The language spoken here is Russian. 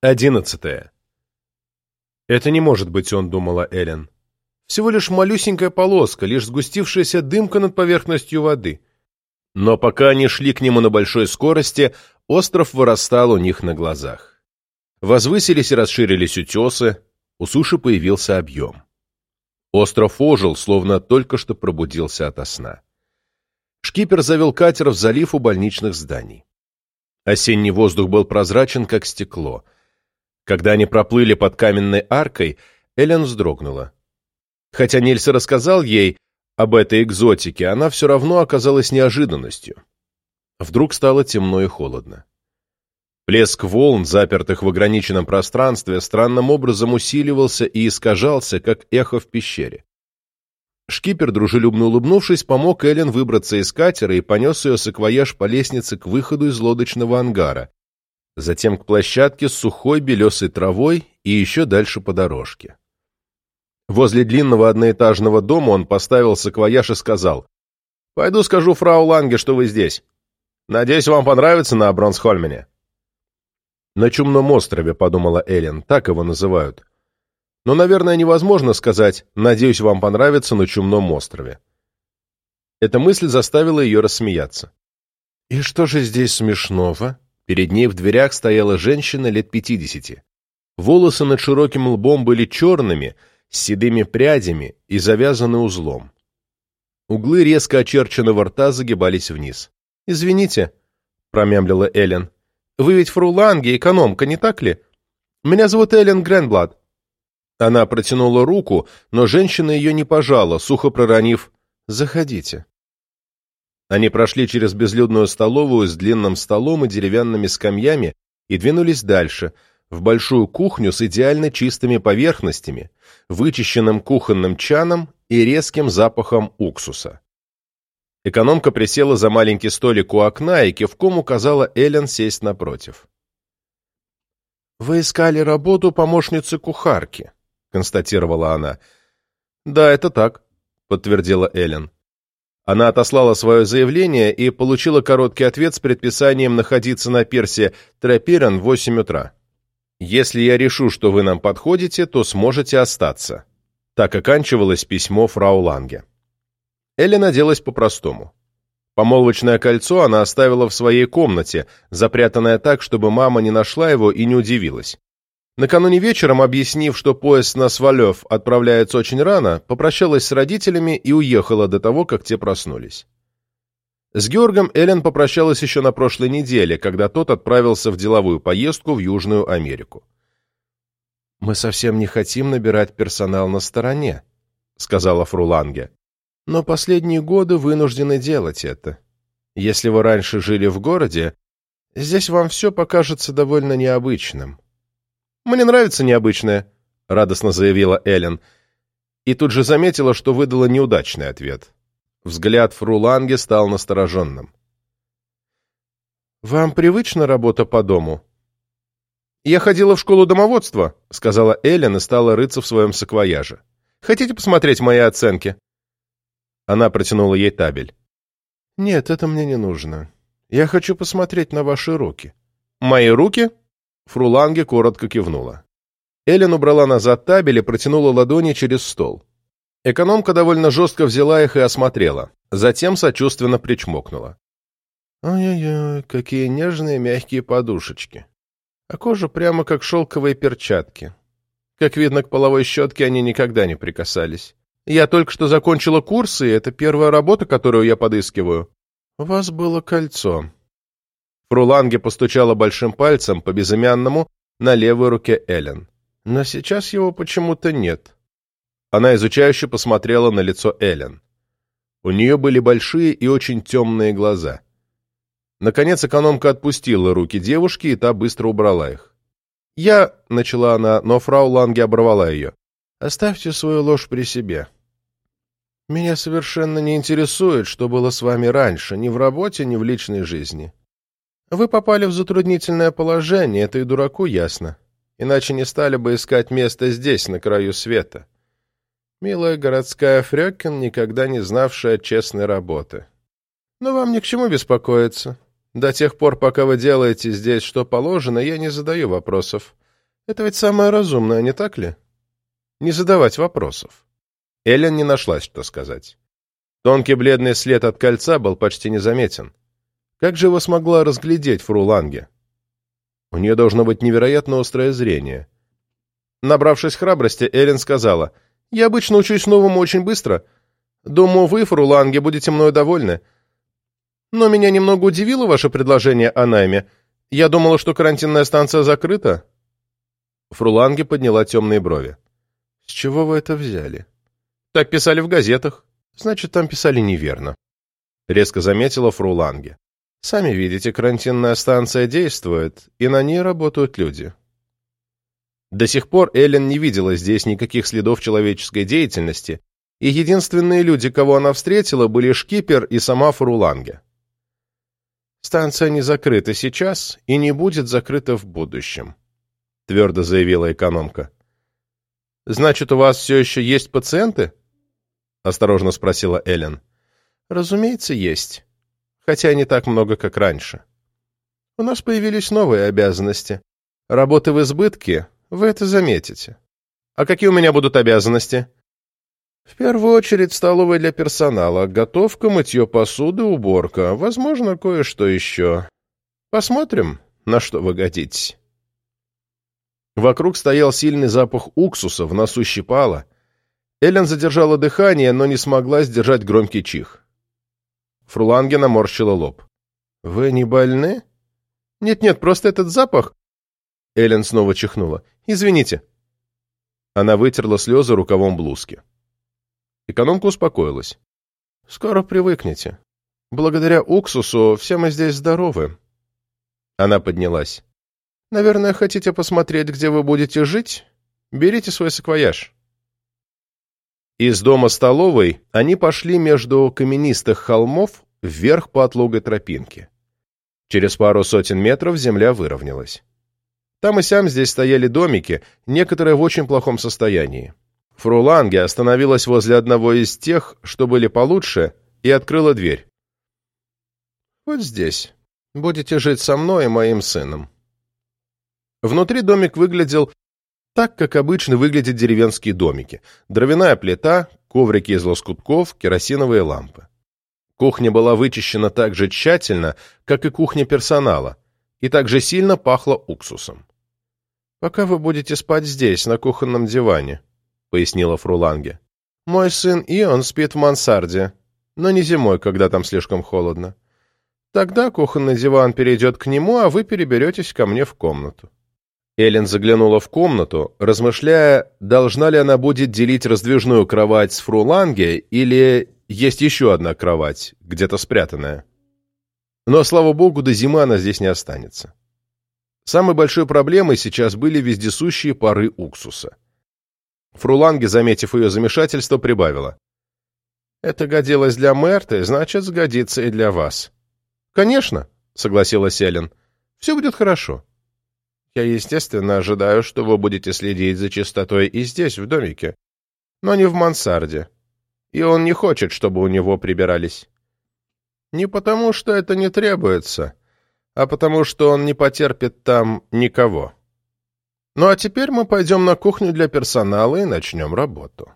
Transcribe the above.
Одиннадцатое. «Это не может быть он», — думала Эллен. «Всего лишь малюсенькая полоска, лишь сгустившаяся дымка над поверхностью воды». Но пока они шли к нему на большой скорости, остров вырастал у них на глазах. Возвысились и расширились утесы, у суши появился объем. Остров ожил, словно только что пробудился ото сна. Шкипер завел катер в залив у больничных зданий. Осенний воздух был прозрачен, как стекло — когда они проплыли под каменной аркой, Эллен вздрогнула. Хотя Нильс рассказал ей об этой экзотике, она все равно оказалась неожиданностью. Вдруг стало темно и холодно. Плеск волн, запертых в ограниченном пространстве, странным образом усиливался и искажался, как эхо в пещере. Шкипер, дружелюбно улыбнувшись, помог Эллен выбраться из катера и понес ее саквояж по лестнице к выходу из лодочного ангара, затем к площадке с сухой белесой травой и еще дальше по дорожке. Возле длинного одноэтажного дома он поставил саквояж и сказал, «Пойду скажу фрау Ланге, что вы здесь. Надеюсь, вам понравится на Бронсхольмене». «На Чумном острове», — подумала Эллен, — так его называют. Но, наверное, невозможно сказать «надеюсь, вам понравится на Чумном острове». Эта мысль заставила ее рассмеяться. «И что же здесь смешного?» Перед ней в дверях стояла женщина лет пятидесяти. Волосы над широким лбом были черными, с седыми прядями и завязаны узлом. Углы резко очерченного рта загибались вниз. «Извините», — промямлила Эллен. «Вы ведь фруланги, экономка, не так ли? Меня зовут Эллен Гренблад». Она протянула руку, но женщина ее не пожала, сухо проронив «Заходите». Они прошли через безлюдную столовую с длинным столом и деревянными скамьями и двинулись дальше, в большую кухню с идеально чистыми поверхностями, вычищенным кухонным чаном и резким запахом уксуса. Экономка присела за маленький столик у окна и кивком указала Эллен сесть напротив. «Вы искали работу помощницы кухарки», — констатировала она. «Да, это так», — подтвердила Эллен. Она отослала свое заявление и получила короткий ответ с предписанием находиться на персе Тропирен в 8 утра. «Если я решу, что вы нам подходите, то сможете остаться». Так оканчивалось письмо фрау Ланге. Элли наделась по-простому. Помолвочное кольцо она оставила в своей комнате, запрятанное так, чтобы мама не нашла его и не удивилась. Накануне вечером, объяснив, что поезд на Свалев отправляется очень рано, попрощалась с родителями и уехала до того, как те проснулись. С Георгом Эллен попрощалась еще на прошлой неделе, когда тот отправился в деловую поездку в Южную Америку. «Мы совсем не хотим набирать персонал на стороне», — сказала Фруланге. «Но последние годы вынуждены делать это. Если вы раньше жили в городе, здесь вам все покажется довольно необычным». «Мне нравится необычное», — радостно заявила Эллен. И тут же заметила, что выдала неудачный ответ. Взгляд Фруланге стал настороженным. «Вам привычна работа по дому?» «Я ходила в школу домоводства», — сказала Эллен и стала рыться в своем саквояже. «Хотите посмотреть мои оценки?» Она протянула ей табель. «Нет, это мне не нужно. Я хочу посмотреть на ваши руки». «Мои руки?» Фруланге коротко кивнула. Эллен убрала назад табель и протянула ладони через стол. Экономка довольно жестко взяла их и осмотрела, затем сочувственно причмокнула. «Ой-ой-ой, какие нежные мягкие подушечки. А кожа прямо как шелковые перчатки. Как видно, к половой щетке они никогда не прикасались. Я только что закончила курсы, и это первая работа, которую я подыскиваю. У вас было кольцо. Фруланге постучала большим пальцем по безымянному на левой руке Эллен. Но сейчас его почему-то нет. Она изучающе посмотрела на лицо Эллен. У нее были большие и очень темные глаза. Наконец экономка отпустила руки девушки, и та быстро убрала их. «Я...» — начала она, но фрау Ланге оборвала ее. «Оставьте свою ложь при себе. Меня совершенно не интересует, что было с вами раньше, ни в работе, ни в личной жизни. Вы попали в затруднительное положение, это и дураку ясно. Иначе не стали бы искать место здесь, на краю света. Милая городская Фрёкин, никогда не знавшая честной работы. Но вам ни к чему беспокоиться. До тех пор, пока вы делаете здесь что положено, я не задаю вопросов. Это ведь самое разумное, не так ли? Не задавать вопросов. Эллен не нашлась, что сказать. Тонкий бледный след от кольца был почти незаметен. Как же его смогла разглядеть фру Ланге? У нее должно быть невероятно острое зрение. Набравшись храбрости, Эллен сказала, «Я обычно учусь новому очень быстро. Думаю, вы, фру Ланге, будете мною довольны. Но меня немного удивило ваше предложение о найме. Я думала, что карантинная станция закрыта». Фруланге подняла темные брови. «С чего вы это взяли?» «Так писали в газетах. Значит, там писали неверно», — резко заметила Фруланге. «Сами видите, карантинная станция действует, и на ней работают люди». До сих пор Эллен не видела здесь никаких следов человеческой деятельности, и единственные люди, кого она встретила, были шкипер и сама Фруланге. «Станция не закрыта сейчас и не будет закрыта в будущем», — твердо заявила экономка. «Значит, у вас все еще есть пациенты?» — осторожно спросила Эллен. «Разумеется, есть. Хотя не так много, как раньше. У нас появились новые обязанности. Работы в избытке, вы это заметите. А какие у меня будут обязанности?» В первую очередь столовая для персонала, готовка, мытье посуды, уборка, возможно, кое-что еще. Посмотрим, на что вы годитесь. Вокруг стоял сильный запах уксуса, в носу щипало. Эллен задержала дыхание, но не смогла сдержать громкий чих. Фруланге наморщила лоб. «Вы не больны?» «Нет-нет, просто этот запах...» Эллен снова чихнула. «Извините». Она вытерла слезы рукавом блузки. Экономка успокоилась. «Скоро привыкнете. Благодаря уксусу все мы здесь здоровы». Она поднялась. «Наверное, хотите посмотреть, где вы будете жить? Берите свой саквояж». Из дома-столовой они пошли между каменистых холмов вверх по отлогой тропинке. Через пару сотен метров земля выровнялась. Там и сям здесь стояли домики, некоторые в очень плохом состоянии. Фруланге остановилась возле одного из тех, что были получше, и открыла дверь. «Вот здесь. Будете жить со мной и моим сыном». Внутри домик выглядел так, как обычно выглядят деревенские домики. Дровяная плита, коврики из лоскутков, керосиновые лампы. Кухня была вычищена так же тщательно, как и кухня персонала, и так же сильно пахло уксусом. «Пока вы будете спать здесь, на кухонном диване», — пояснила Фруланге. «Мой сын Ион спит в мансарде, но не зимой, когда там слишком холодно. Тогда кухонный диван перейдет к нему, а вы переберетесь ко мне в комнату». Эллен заглянула в комнату, размышляя, должна ли она будет делить раздвижную кровать с Фруланге или есть еще одна кровать, где-то спрятанная. Но, слава богу, до зимы она здесь не останется. Самой большой проблемой сейчас были вездесущие пары уксуса. Фруланге, заметив ее замешательство, прибавила. «Это годилось для Мерты, значит, сгодится и для вас». «Конечно», — согласилась Эллен. «Все будет хорошо. Я, естественно, ожидаю, что вы будете следить за чистотой и здесь, в домике, но не в мансарде. И он не хочет, чтобы у него прибирались. Не потому, что это не требуется, а потому, что он не потерпит там никого». Ну а теперь мы пойдем на кухню для персонала и начнем работу.